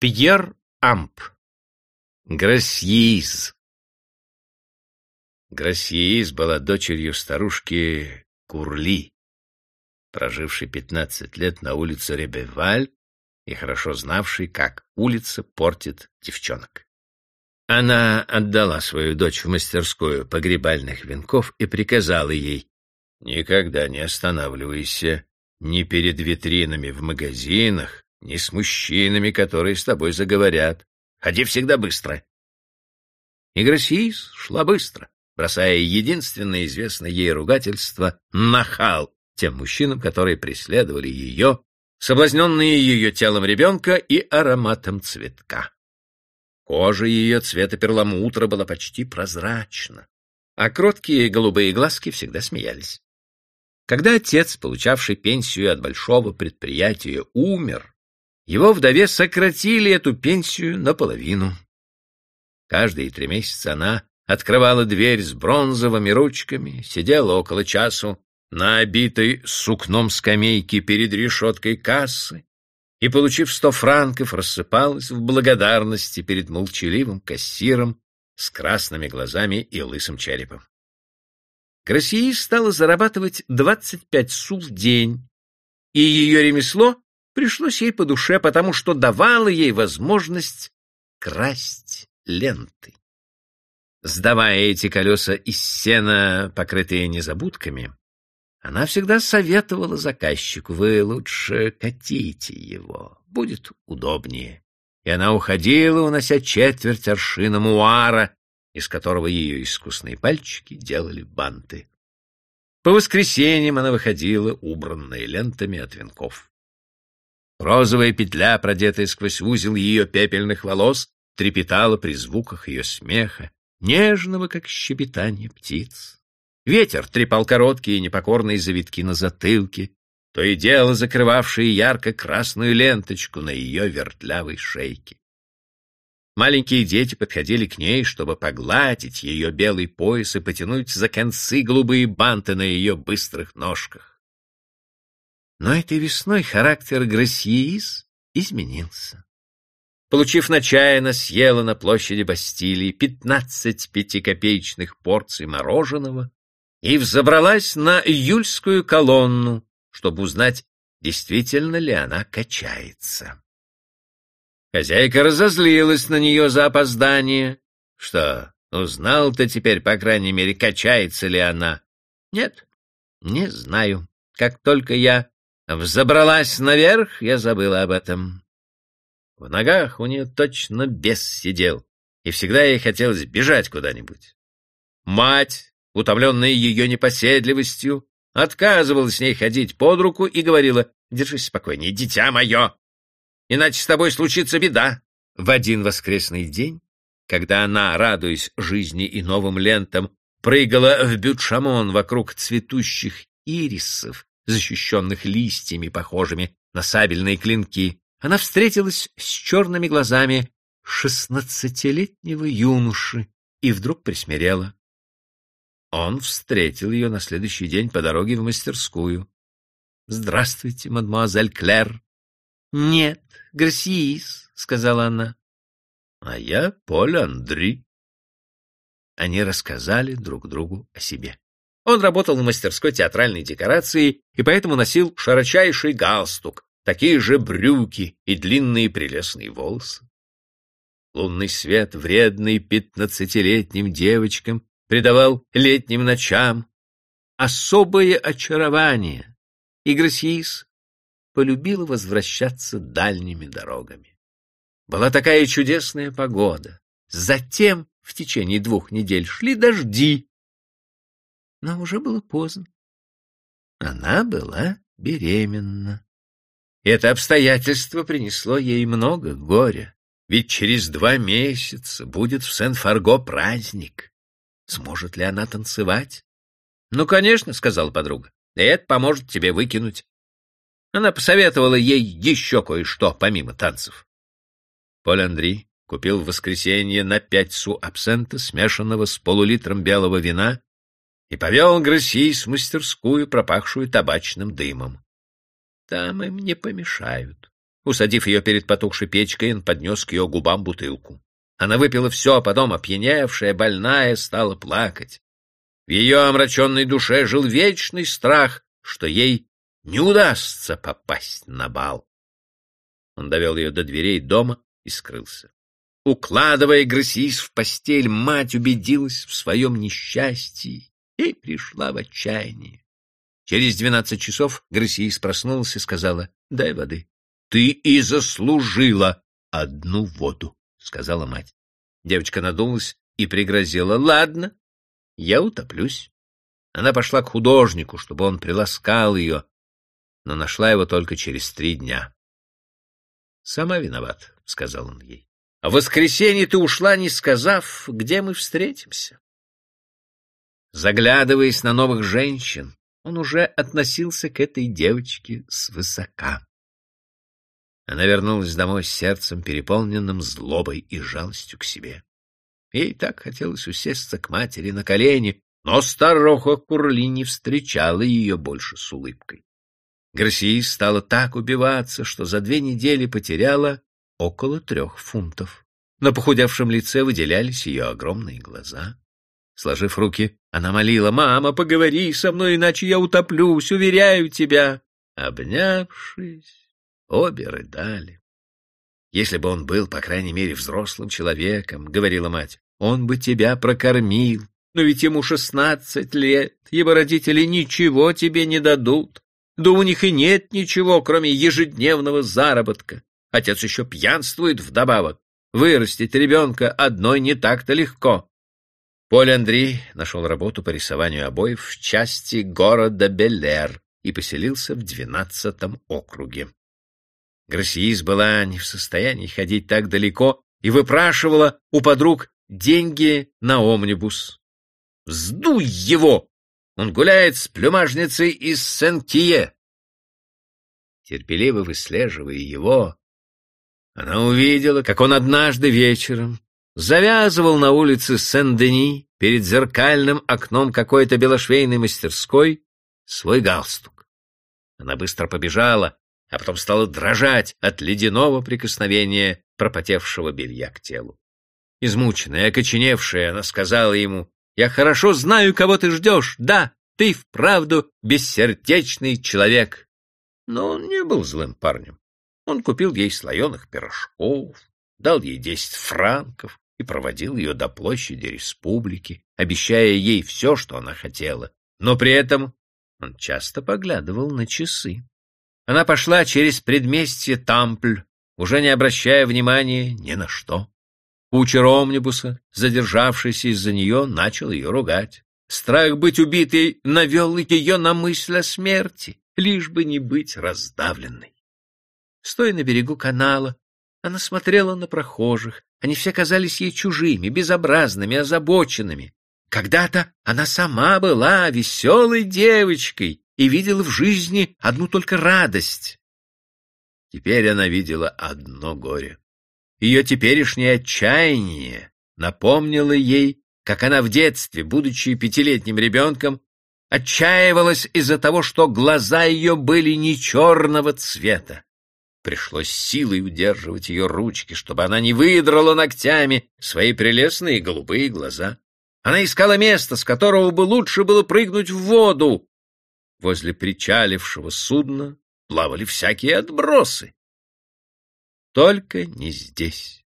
Пьер Амп. Грасьиз. Грасьиз была дочерью старушки Курли, прожившей пятнадцать лет на улице Ребеваль и хорошо знавшей, как улица портит девчонок. Она отдала свою дочь в мастерскую погребальных венков и приказала ей «Никогда не останавливайся ни перед витринами в магазинах, ни с мужчинами, которые с тобой заговорят. Ходи всегда быстро. И Грасиис шла быстро, бросая единственное известное ей ругательство «нахал» тем мужчинам, которые преследовали ее, соблазненные ее телом ребенка и ароматом цветка. Кожа ее цвета перламутра была почти прозрачна, а кроткие голубые глазки всегда смеялись. Когда отец, получавший пенсию от большого предприятия, умер, его вдове сократили эту пенсию наполовину. Каждые три месяца она открывала дверь с бронзовыми ручками, сидела около часу на обитой сукном скамейке перед решеткой кассы и, получив сто франков, рассыпалась в благодарности перед молчаливым кассиром с красными глазами и лысым черепом. Гроссии стала зарабатывать двадцать пять су в день, и ее ремесло пришлось ей по душе, потому что давало ей возможность красть ленты. Сдавая эти колеса из сена, покрытые незабудками, она всегда советовала заказчику, вы лучше катите его, будет удобнее. И она уходила, унося четверть аршина муара, из которого ее искусные пальчики делали банты. По воскресеньям она выходила, убранная лентами от венков. Розовая петля, продетая сквозь узел ее пепельных волос, трепетала при звуках ее смеха, нежного, как щебетание птиц. Ветер трепал короткие непокорные завитки на затылке, то и дело закрывавшие ярко-красную ленточку на ее вертлявой шейке. Маленькие дети подходили к ней, чтобы погладить ее белый пояс и потянуть за концы голубые банты на ее быстрых ножках. Но этой весной характер Грасьеис изменился. Получив на чай, она съела на площади Бастилии пятнадцать пятикопеечных порций мороженого и взобралась на июльскую колонну, чтобы узнать, действительно ли она качается. Хозяйка разозлилась на нее за опоздание. Что, узнал-то теперь, по крайней мере, качается ли она? Нет, не знаю. Как только я Взобралась наверх, я забыла об этом. В ногах у нее точно бес сидел, и всегда ей хотелось бежать куда-нибудь. Мать, утомленная ее непоседливостью, отказывалась с ней ходить под руку и говорила, «Держись спокойнее, дитя мое, иначе с тобой случится беда». В один воскресный день, когда она, радуясь жизни и новым лентам, прыгала в бютшамон вокруг цветущих ирисов, защищенных листьями, похожими на сабельные клинки, она встретилась с черными глазами шестнадцатилетнего юноши и вдруг присмирела. Он встретил ее на следующий день по дороге в мастерскую. — Здравствуйте, мадемуазель Клэр. — Нет, Гарсиис, — сказала она. — А я Поль Андри. Они рассказали друг другу о себе. Он работал в мастерской театральной декорации и поэтому носил широчайший галстук, такие же брюки и длинные прелестные волосы. Лунный свет, вредный пятнадцатилетним девочкам, придавал летним ночам особое очарование, и Грасиис полюбила возвращаться дальними дорогами. Была такая чудесная погода. Затем в течение двух недель шли дожди, но уже было поздно. Она была беременна. Это обстоятельство принесло ей много горя, ведь через два месяца будет в Сен-Фарго праздник. Сможет ли она танцевать? — Ну, конечно, — сказала подруга, — это поможет тебе выкинуть. Она посоветовала ей еще кое-что, помимо танцев. Поль Андри купил в воскресенье на пять су абсента, смешанного с полулитром белого вина, и повел Гроссийс в мастерскую, пропахшую табачным дымом. Там им не помешают. Усадив ее перед потухшей печкой, он поднес к ее губам бутылку. Она выпила все, а потом, опьяневшая, больная, стала плакать. В ее омраченной душе жил вечный страх, что ей не удастся попасть на бал. Он довел ее до дверей дома и скрылся. Укладывая Грасис в постель, мать убедилась в своем несчастье и пришла в отчаяние. Через двенадцать часов Грасис проснулась и сказала, «Дай воды». «Ты и заслужила одну воду», — сказала мать. Девочка надулась и пригрозила, «Ладно, я утоплюсь». Она пошла к художнику, чтобы он приласкал ее, но нашла его только через три дня. «Сама виноват», — сказал он ей. «В воскресенье ты ушла, не сказав, где мы встретимся». Заглядываясь на новых женщин, он уже относился к этой девочке свысока. Она вернулась домой с сердцем, переполненным злобой и жалостью к себе. Ей так хотелось усесться к матери на колени, но старуха Курли не встречала ее больше с улыбкой. Гарсия стала так убиваться, что за две недели потеряла около трех фунтов. На похудевшем лице выделялись ее огромные глаза. Сложив руки, она молила, «Мама, поговори со мной, иначе я утоплюсь, уверяю тебя». Обнявшись, обе рыдали. «Если бы он был, по крайней мере, взрослым человеком, — говорила мать, — он бы тебя прокормил. Но ведь ему шестнадцать лет, его родители ничего тебе не дадут. Да у них и нет ничего, кроме ежедневного заработка. Отец еще пьянствует вдобавок. Вырастить ребенка одной не так-то легко. Поль Андри нашел работу по рисованию обоев в части города Беллер и поселился в двенадцатом округе. Гроссиис была не в состоянии ходить так далеко и выпрашивала у подруг деньги на омнибус. «Вздуй его!» Он гуляет с плюмажницей из Сен-Кие. Терпеливо выслеживая его, она увидела, как он однажды вечером завязывал на улице Сен-Дени перед зеркальным окном какой-то белошвейной мастерской свой галстук. Она быстро побежала, а потом стала дрожать от ледяного прикосновения пропотевшего белья к телу. Измученная, окоченевшая, она сказала ему, я хорошо знаю, кого ты ждешь. Да, ты вправду бессердечный человек. Но он не был злым парнем. Он купил ей слоеных пирожков, дал ей десять франков и проводил ее до площади республики, обещая ей все, что она хотела. Но при этом он часто поглядывал на часы. Она пошла через предместье Тампль, уже не обращая внимания ни на что. Кучер омнибуса, задержавшийся из-за нее, начал ее ругать. Страх быть убитой навел ее на мысль о смерти, лишь бы не быть раздавленной. Стоя на берегу канала, она смотрела на прохожих. Они все казались ей чужими, безобразными, озабоченными. Когда-то она сама была веселой девочкой и видела в жизни одну только радость. Теперь она видела одно горе. Ее теперешнее отчаяние напомнило ей, как она в детстве, будучи пятилетним ребенком, отчаивалась из-за того, что глаза ее были не черного цвета. Пришлось силой удерживать ее ручки, чтобы она не выдрала ногтями свои прелестные голубые глаза. Она искала место, с которого бы лучше было прыгнуть в воду. Возле причалившего судна плавали всякие отбросы. Только не здесь.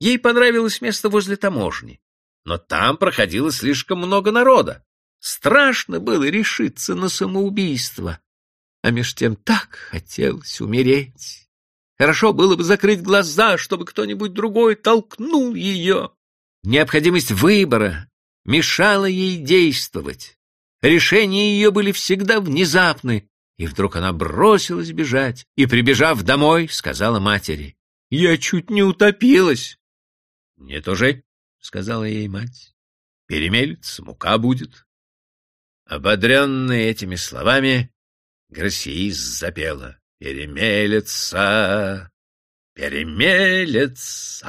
Ей понравилось место возле таможни, но там проходило слишком много народа. Страшно было решиться на самоубийство, а меж тем так хотелось умереть. Хорошо было бы закрыть глаза, чтобы кто-нибудь другой толкнул ее. Необходимость выбора мешала ей действовать. Решения ее были всегда внезапны, и вдруг она бросилась бежать и, прибежав домой, сказала матери, «Я чуть не утопилась». «Нет уже», — сказала ей мать, — «перемелется, мука будет». Ободренный этими словами, Грасиис запела «Перемелется, перемелется».